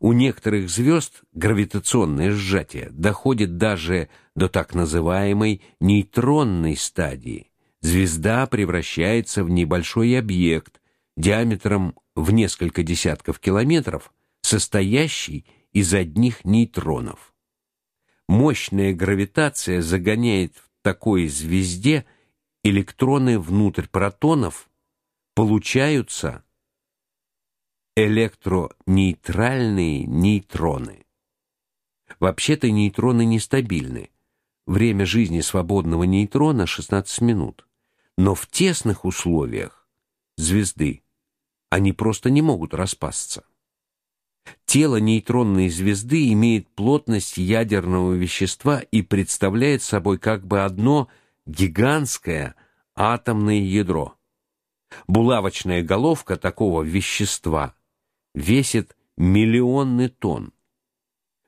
У некоторых звезд гравитационное сжатие доходит даже до так называемой нейтронной стадии. Звезда превращается в небольшой объект диаметром в несколько десятков километров, состоящий из одних нейтронов. Мощная гравитация загоняет в такой звезде электроны внутрь протонов, получаются электронейтральные нейтроны. Вообще-то нейтроны нестабильны. Время жизни свободного нейтрона 16 минут. Но в тесных условиях звезды они просто не могут распасться. Тело нейтронной звезды имеет плотность ядерного вещества и представляет собой как бы одно гигантское атомное ядро. Булавочная головка такого вещества весит миллионы тонн.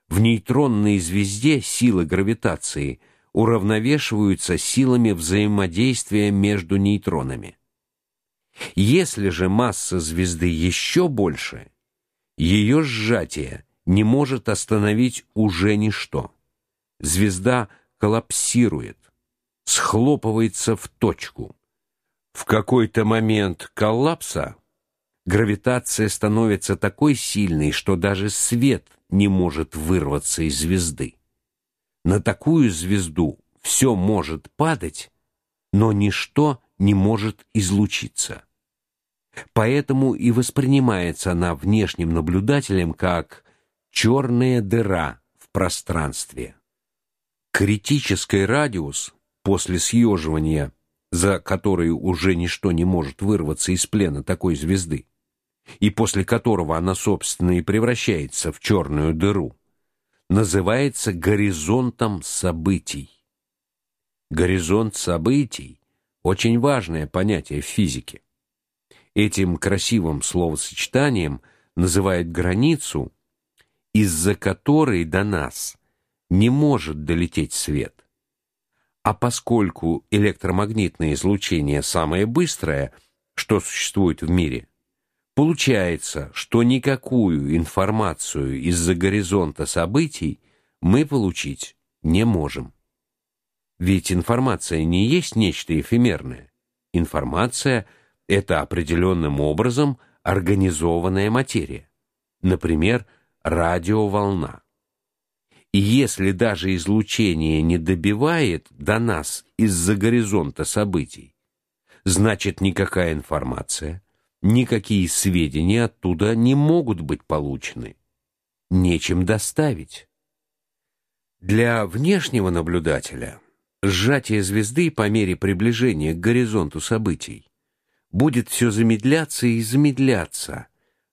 В нейтронной звезде силы гравитации уравновешиваются силами взаимодействия между нейтронами. Если же масса звезды еще больше, ее сжатие не может остановить уже ничто. Звезда коллапсирует, схлопывается в точку. В какой-то момент коллапса гравитация становится такой сильной, что даже свет не может вырваться из звезды. На такую звезду все может падать, но ничто не может излучиться. Поэтому и воспринимается она внешним наблюдателем как черная дыра в пространстве. Критический радиус после съеживания, за который уже ничто не может вырваться из плена такой звезды, и после которого она собственно и превращается в черную дыру, называется горизонтом событий. Горизонт событий очень важное понятие в физике. Этим красивым словосочетанием называют границу, из-за которой до нас не может долететь свет. А поскольку электромагнитное излучение самое быстрое, что существует в мире, получается, что никакую информацию из-за горизонта событий мы получить не можем. Ведь информация не есть нечто эфемерное. Информация это определенным образом организованная материя, например, радиоволна. И если даже излучение не добивает до нас из-за горизонта событий, значит никакая информация, никакие сведения оттуда не могут быть получены. Нечем доставить. Для внешнего наблюдателя сжатие звезды по мере приближения к горизонту событий будет все замедляться и замедляться,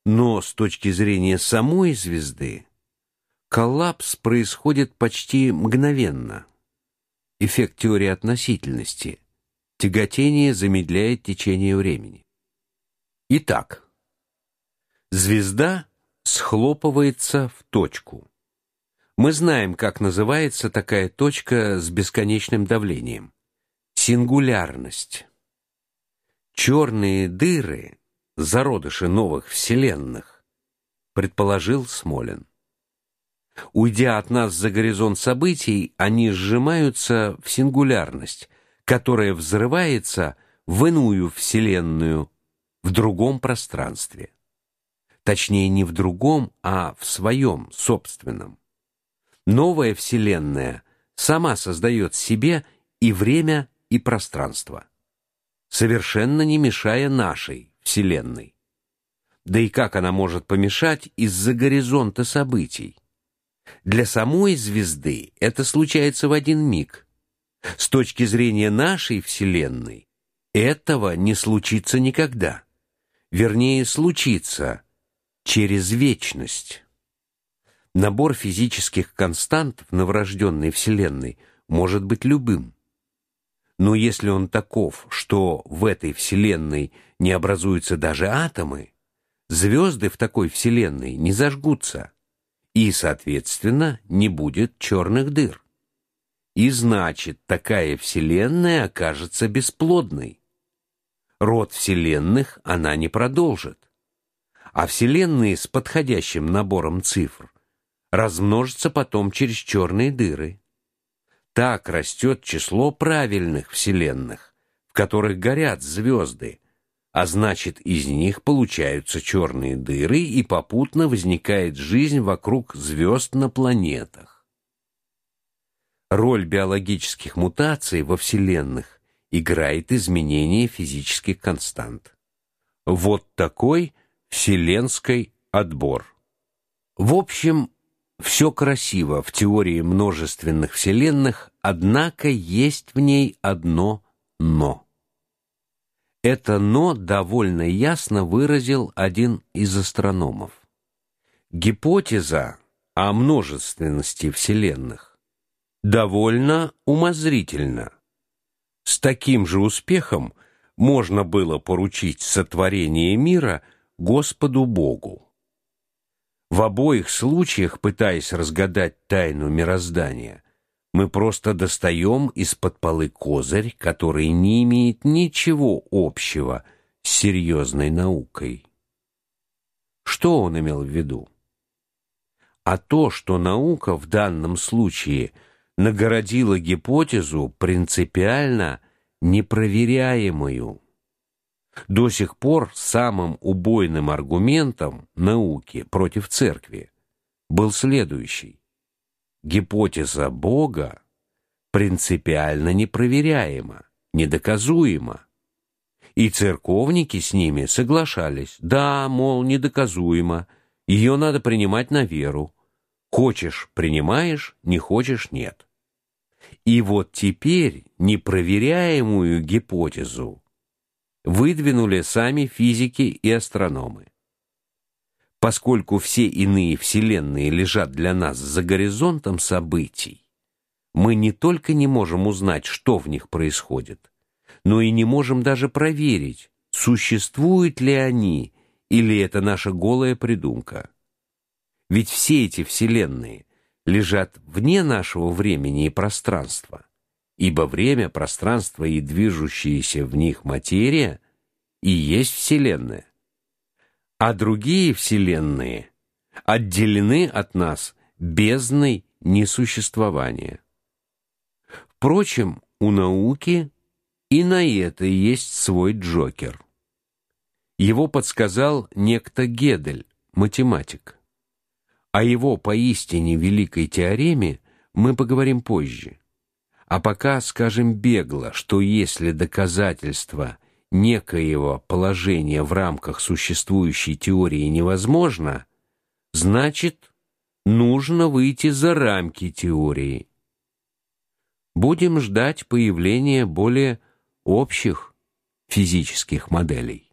но с точки зрения самой звезды коллапс происходит почти мгновенно. Эффект теории относительности. Тяготение замедляет течение времени. Итак, звезда схлопывается в точку. Мы знаем, как называется такая точка с бесконечным давлением. Сингулярность. Черные дыры зародыши новых вселенных, предположил Смолин. Уйдя от нас за горизонт событий, они сжимаются в сингулярность, которая взрывается в иную вселенную в другом пространстве. Точнее, не в другом, а в своем собственном. Новая вселенная сама создает себе и время, и пространство совершенно не мешая нашей вселенной. Да и как она может помешать из-за горизонта событий? Для самой звезды это случается в один миг. С точки зрения нашей вселенной этого не случится никогда. Вернее, случится через вечность. Набор физических констант в новорожденной вселенной может быть любым. Но если он таков, что в этой вселенной не образуются даже атомы, звезды в такой вселенной не зажгутся, и, соответственно, не будет черных дыр. И значит, такая вселенная окажется бесплодной. Род вселенных она не продолжит. а вселенные с подходящим набором цифр размножатся потом через черные дыры. Так растет число правильных вселенных, в которых горят звезды, а значит, из них получаются черные дыры и попутно возникает жизнь вокруг звезд на планетах. Роль биологических мутаций во вселенных играет изменение физических констант. Вот такой вселенский отбор. В общем, все красиво в теории множественных вселенных, однако есть в ней одно но. Это но довольно ясно выразил один из астрономов. Гипотеза о множественности вселенных довольно умозрительна. С таким же успехом можно было поручить сотворение мира Господу Богу. В обоих случаях, пытаясь разгадать тайну мироздания, мы просто достаем из-под полы козырь, который не имеет ничего общего с серьезной наукой. Что он имел в виду? А то, что наука в данном случае нагородила гипотезу принципиально непроверяемую. До сих пор самым убойным аргументом науки против церкви был следующий: гипотеза Бога принципиально непроверяема, недоказуема. И церковники с ними соглашались. Да, мол, недоказуемо, ее надо принимать на веру. Хочешь принимаешь, не хочешь нет. И вот теперь непроверяемую гипотезу выдвинули сами физики и астрономы. Поскольку все иные вселенные лежат для нас за горизонтом событий, мы не только не можем узнать, что в них происходит, но и не можем даже проверить, существуют ли они или это наша голая придумка. Ведь все эти вселенные лежат вне нашего времени и пространства, ибо время, пространство и движущаяся в них материя и есть вселенная а другие вселенные отделены от нас бездной несуществования. Впрочем, у науки и на это есть свой Джокер. Его подсказал некто Гедель, математик. О его поистине великой теореме мы поговорим позже. А пока скажем бегло, что если доказательства некоего положения в рамках существующей теории невозможно, значит, нужно выйти за рамки теории. Будем ждать появления более общих физических моделей.